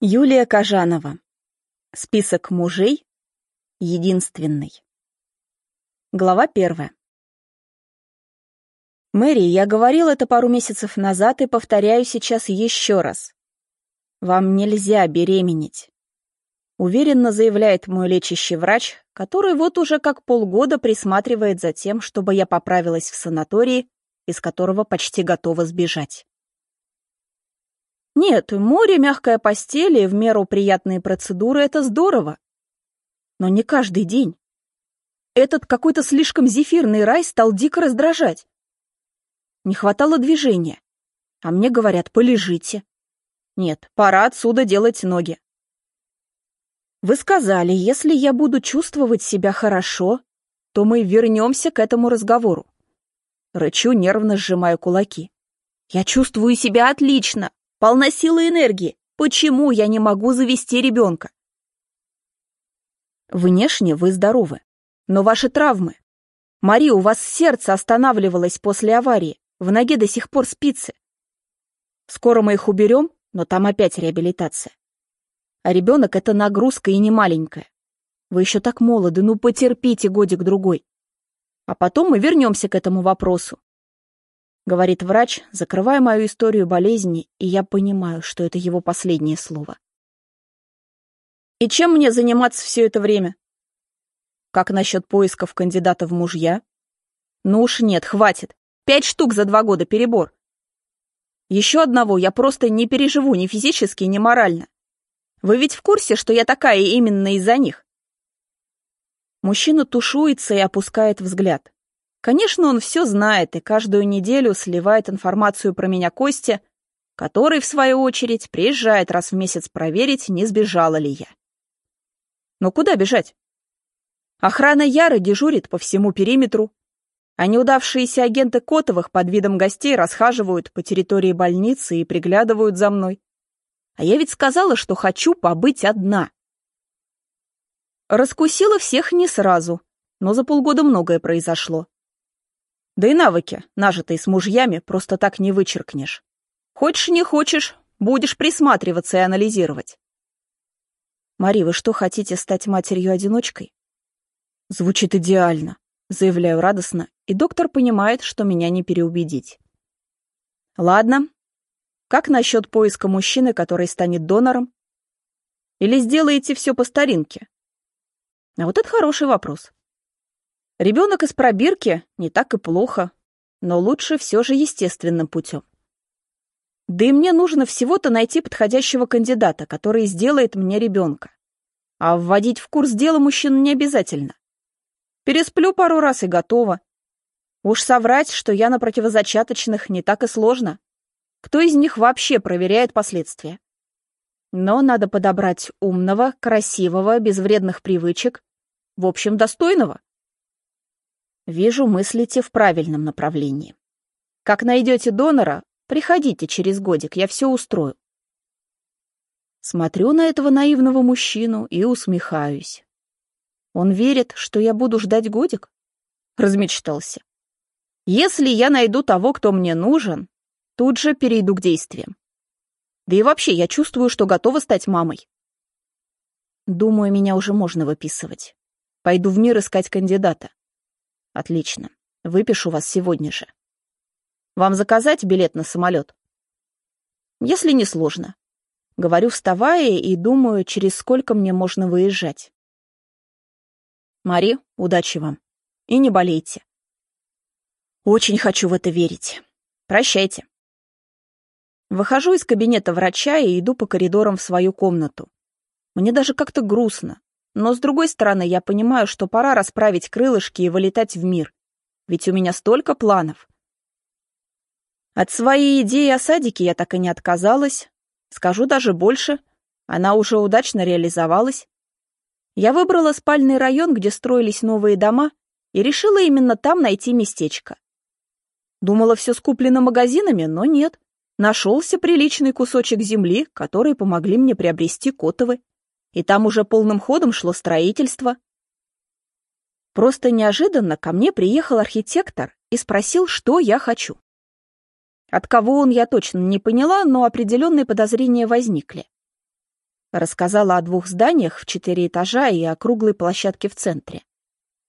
Юлия Кожанова. Список мужей. Единственный. Глава первая. Мэри, я говорил это пару месяцев назад и повторяю сейчас еще раз. Вам нельзя беременеть. Уверенно заявляет мой лечащий врач, который вот уже как полгода присматривает за тем, чтобы я поправилась в санатории, из которого почти готова сбежать. Нет, море, мягкая постель и в меру приятные процедуры — это здорово. Но не каждый день. Этот какой-то слишком зефирный рай стал дико раздражать. Не хватало движения. А мне говорят, полежите. Нет, пора отсюда делать ноги. Вы сказали, если я буду чувствовать себя хорошо, то мы вернемся к этому разговору. Рычу, нервно сжимая кулаки. Я чувствую себя отлично полна силы и энергии. Почему я не могу завести ребенка? Внешне вы здоровы, но ваши травмы. Мари, у вас сердце останавливалось после аварии, в ноге до сих пор спицы. Скоро мы их уберем, но там опять реабилитация. А ребенок — это нагрузка и не маленькая. Вы еще так молоды, ну потерпите годик-другой. А потом мы вернемся к этому вопросу говорит врач, закрывая мою историю болезни, и я понимаю, что это его последнее слово. И чем мне заниматься все это время? Как насчет поисков кандидата в мужья? Ну уж нет, хватит. Пять штук за два года перебор. Еще одного я просто не переживу ни физически, ни морально. Вы ведь в курсе, что я такая именно из-за них? Мужчина тушуется и опускает взгляд. Конечно, он все знает и каждую неделю сливает информацию про меня Косте, который, в свою очередь, приезжает раз в месяц проверить, не сбежала ли я. Но куда бежать? Охрана Яры дежурит по всему периметру, а неудавшиеся агенты Котовых под видом гостей расхаживают по территории больницы и приглядывают за мной. А я ведь сказала, что хочу побыть одна. Раскусила всех не сразу, но за полгода многое произошло. Да и навыки, нажитые с мужьями, просто так не вычеркнешь. Хочешь, не хочешь, будешь присматриваться и анализировать. Мари, вы что, хотите стать матерью-одиночкой? Звучит идеально, заявляю радостно, и доктор понимает, что меня не переубедить. Ладно. Как насчет поиска мужчины, который станет донором? Или сделаете все по старинке? А вот это хороший вопрос. Ребенок из пробирки не так и плохо, но лучше все же естественным путем. Да и мне нужно всего-то найти подходящего кандидата, который сделает мне ребенка. А вводить в курс дела мужчин не обязательно. Пересплю пару раз и готово. Уж соврать, что я на противозачаточных, не так и сложно. Кто из них вообще проверяет последствия? Но надо подобрать умного, красивого, без вредных привычек, в общем, достойного. Вижу, мыслите в правильном направлении. Как найдете донора, приходите через годик, я все устрою. Смотрю на этого наивного мужчину и усмехаюсь. Он верит, что я буду ждать годик? Размечтался. Если я найду того, кто мне нужен, тут же перейду к действиям. Да и вообще, я чувствую, что готова стать мамой. Думаю, меня уже можно выписывать. Пойду в мир искать кандидата. Отлично. Выпишу вас сегодня же. Вам заказать билет на самолет? Если не сложно. Говорю, вставая, и думаю, через сколько мне можно выезжать. Мари, удачи вам. И не болейте. Очень хочу в это верить. Прощайте. Выхожу из кабинета врача и иду по коридорам в свою комнату. Мне даже как-то грустно. Но, с другой стороны, я понимаю, что пора расправить крылышки и вылетать в мир. Ведь у меня столько планов. От своей идеи о садике я так и не отказалась. Скажу даже больше. Она уже удачно реализовалась. Я выбрала спальный район, где строились новые дома, и решила именно там найти местечко. Думала, все скуплено магазинами, но нет. Нашелся приличный кусочек земли, который помогли мне приобрести котовы и там уже полным ходом шло строительство. Просто неожиданно ко мне приехал архитектор и спросил, что я хочу. От кого он, я точно не поняла, но определенные подозрения возникли. Рассказала о двух зданиях в четыре этажа и о круглой площадке в центре.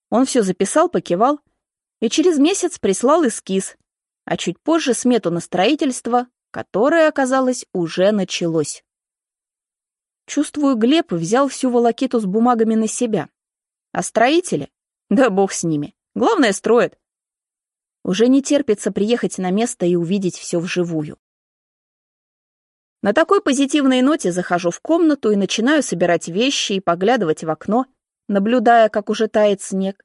Он все записал, покивал и через месяц прислал эскиз, а чуть позже смету на строительство, которое, оказалось, уже началось. Чувствую, Глеб взял всю волокиту с бумагами на себя. А строители? Да бог с ними. Главное, строят. Уже не терпится приехать на место и увидеть все вживую. На такой позитивной ноте захожу в комнату и начинаю собирать вещи и поглядывать в окно, наблюдая, как уже тает снег.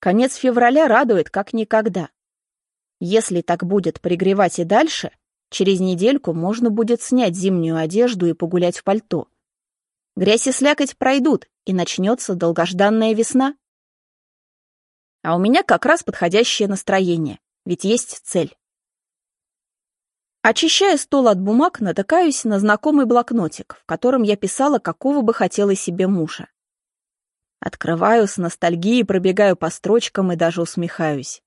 Конец февраля радует как никогда. Если так будет пригревать и дальше, через недельку можно будет снять зимнюю одежду и погулять в пальто. Грязь и слякоть пройдут, и начнется долгожданная весна. А у меня как раз подходящее настроение, ведь есть цель. Очищая стол от бумаг, натыкаюсь на знакомый блокнотик, в котором я писала, какого бы хотела себе мужа. Открываю с ностальгией, пробегаю по строчкам и даже усмехаюсь.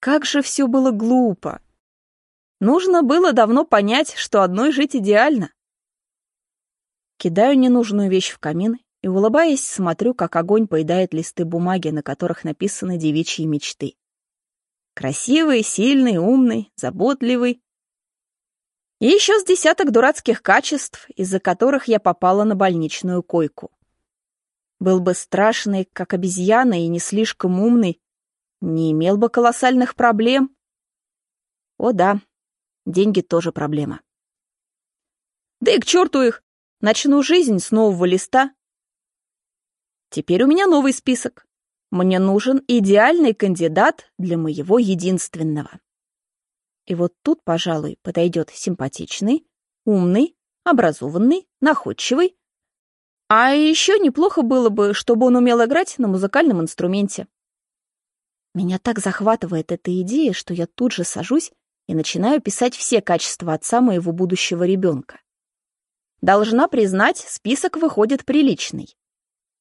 Как же все было глупо! Нужно было давно понять, что одной жить идеально. Кидаю ненужную вещь в камин и, улыбаясь, смотрю, как огонь поедает листы бумаги, на которых написаны девичьи мечты. Красивый, сильный, умный, заботливый. И еще с десяток дурацких качеств, из-за которых я попала на больничную койку. Был бы страшный, как обезьяна, и не слишком умный, не имел бы колоссальных проблем. О да, деньги тоже проблема. Да и к черту их! Начну жизнь с нового листа, Теперь у меня новый список. Мне нужен идеальный кандидат для моего единственного. И вот тут, пожалуй, подойдет симпатичный, умный, образованный, находчивый. А еще неплохо было бы, чтобы он умел играть на музыкальном инструменте. Меня так захватывает эта идея, что я тут же сажусь и начинаю писать все качества отца моего будущего ребенка. Должна признать, список выходит приличный.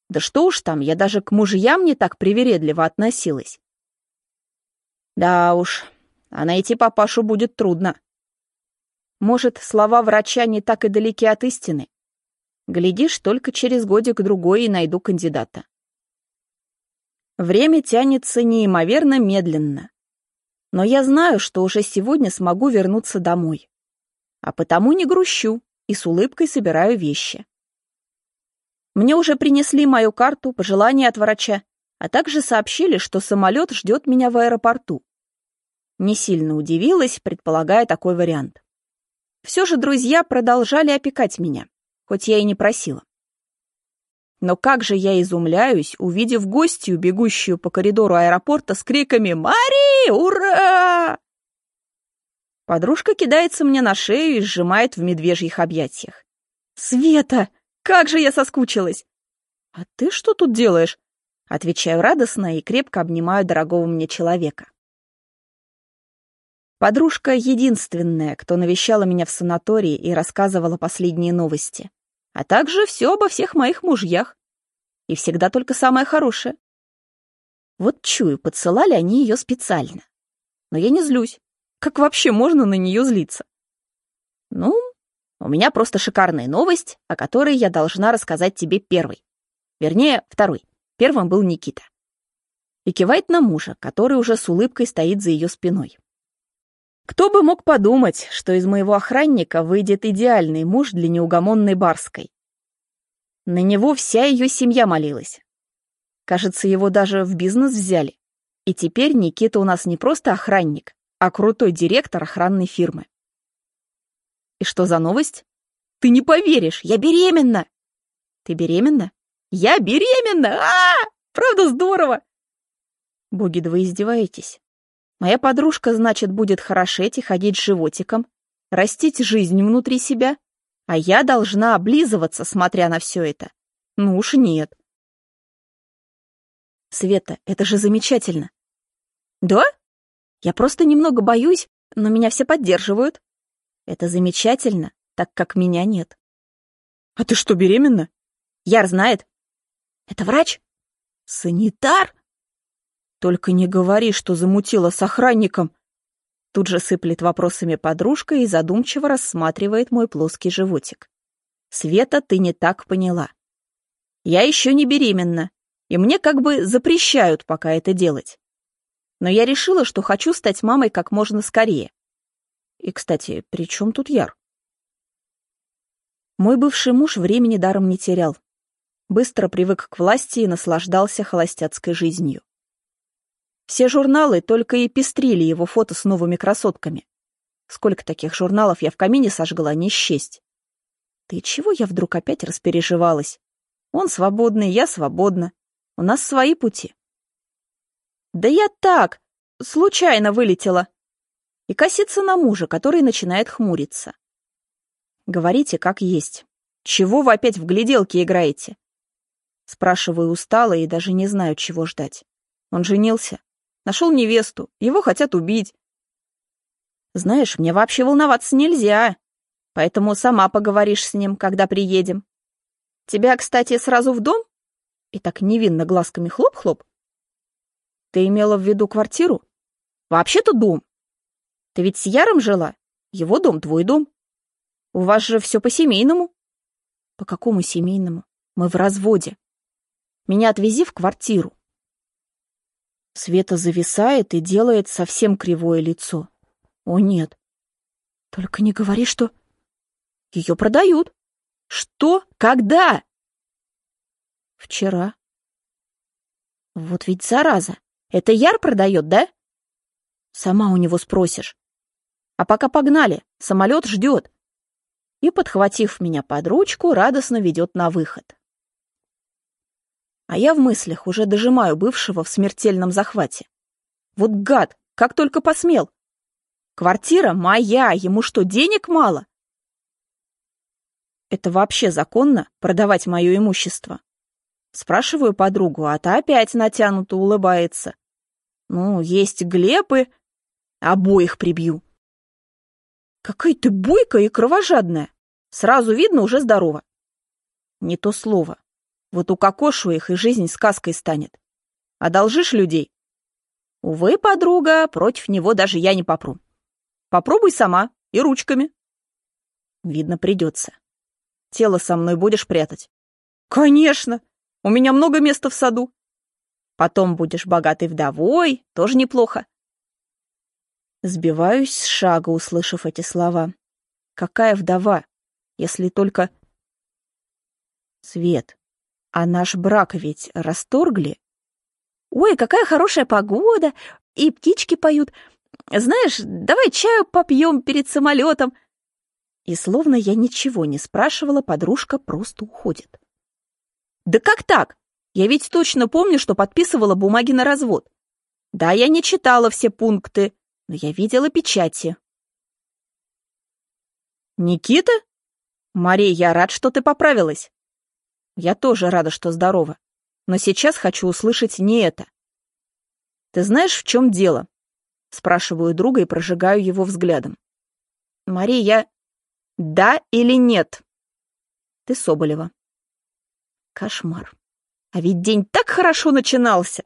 Да что уж там, я даже к мужьям не так привередливо относилась. Да уж, а найти папашу будет трудно. Может, слова врача не так и далеки от истины? Глядишь, только через годик-другой и найду кандидата. Время тянется неимоверно медленно. Но я знаю, что уже сегодня смогу вернуться домой. А потому не грущу и с улыбкой собираю вещи. Мне уже принесли мою карту, пожелания от врача, а также сообщили, что самолет ждет меня в аэропорту. Не сильно удивилась, предполагая такой вариант. Все же друзья продолжали опекать меня, хоть я и не просила. Но как же я изумляюсь, увидев гостью, бегущую по коридору аэропорта с криками «Мари! Ура!». Подружка кидается мне на шею и сжимает в медвежьих объятиях. «Света!» Как же я соскучилась!» «А ты что тут делаешь?» Отвечаю радостно и крепко обнимаю дорогого мне человека. Подружка единственная, кто навещала меня в санатории и рассказывала последние новости, а также все обо всех моих мужьях. И всегда только самое хорошее. Вот чую, подсылали они ее специально. Но я не злюсь. Как вообще можно на нее злиться? Ну, у меня просто шикарная новость, о которой я должна рассказать тебе первой. Вернее, второй. Первым был Никита. И кивает на мужа, который уже с улыбкой стоит за ее спиной. Кто бы мог подумать, что из моего охранника выйдет идеальный муж для неугомонной Барской. На него вся ее семья молилась. Кажется, его даже в бизнес взяли. И теперь Никита у нас не просто охранник, а крутой директор охранной фирмы. И что за новость? Ты не поверишь, я беременна. Ты беременна? Я беременна! А, -а, -а! Правда здорово? Боги, да вы издеваетесь. Моя подружка, значит, будет хорошеть и ходить животиком, растить жизнь внутри себя, а я должна облизываться, смотря на все это. Ну уж нет. Света, это же замечательно. Да? Я просто немного боюсь, но меня все поддерживают. Это замечательно, так как меня нет. А ты что, беременна? Яр знает. Это врач? Санитар? Только не говори, что замутила с охранником. Тут же сыплет вопросами подружка и задумчиво рассматривает мой плоский животик. Света, ты не так поняла. Я еще не беременна, и мне как бы запрещают пока это делать. Но я решила, что хочу стать мамой как можно скорее. И, кстати, при чем тут Яр? Мой бывший муж времени даром не терял. Быстро привык к власти и наслаждался холостяцкой жизнью. Все журналы только и пестрили его фото с новыми красотками. Сколько таких журналов я в камине сожгла, не счесть. Ты чего я вдруг опять распереживалась? Он свободный, я свободна. У нас свои пути. Да я так, случайно вылетела. И косится на мужа, который начинает хмуриться. Говорите, как есть. Чего вы опять в гляделки играете? Спрашиваю устало и даже не знаю, чего ждать. Он женился. Нашел невесту. Его хотят убить. Знаешь, мне вообще волноваться нельзя. Поэтому сама поговоришь с ним, когда приедем. Тебя, кстати, сразу в дом? И так невинно глазками хлоп-хлоп. Ты имела в виду квартиру? Вообще-то дом. Ты ведь с Яром жила? Его дом, твой дом. У вас же все по-семейному. По какому семейному? Мы в разводе. Меня отвези в квартиру. Света зависает и делает совсем кривое лицо. О, нет. Только не говори, что... Ее продают. Что? Когда? Вчера. Вот ведь зараза. Это Яр продает, да? Сама у него спросишь. А пока погнали, самолет ждет и, подхватив меня под ручку, радостно ведет на выход. А я в мыслях уже дожимаю бывшего в смертельном захвате. Вот гад, как только посмел. Квартира моя, ему что, денег мало? Это вообще законно, продавать мое имущество? Спрашиваю подругу, а та опять натянуто улыбается. Ну, есть Глеб и... Обоих прибью. Какая ты бойкая и кровожадная. Сразу видно, уже здорова. Не то слово. Вот укокошу их, и жизнь сказкой станет. Одолжишь людей? Увы, подруга, против него даже я не попру. Попробуй сама и ручками. Видно, придется. Тело со мной будешь прятать? Конечно! У меня много места в саду. Потом будешь богатой вдовой, тоже неплохо. Сбиваюсь с шага, услышав эти слова. Какая вдова, если только... Свет, а наш брак ведь расторгли? Ой, какая хорошая погода, и птички поют. Знаешь, давай чаю попьем перед самолетом. И словно я ничего не спрашивала, подружка просто уходит. Да как так? Я ведь точно помню, что подписывала бумаги на развод. Да, я не читала все пункты, но я видела печати. «Никита? Мария, я рад, что ты поправилась. Я тоже рада, что здорова. Но сейчас хочу услышать не это. Ты знаешь, в чем дело?» Спрашиваю друга и прожигаю его взглядом. «Мария, я...» «Да или нет?» «Ты Соболева». Кошмар. А ведь день так хорошо начинался.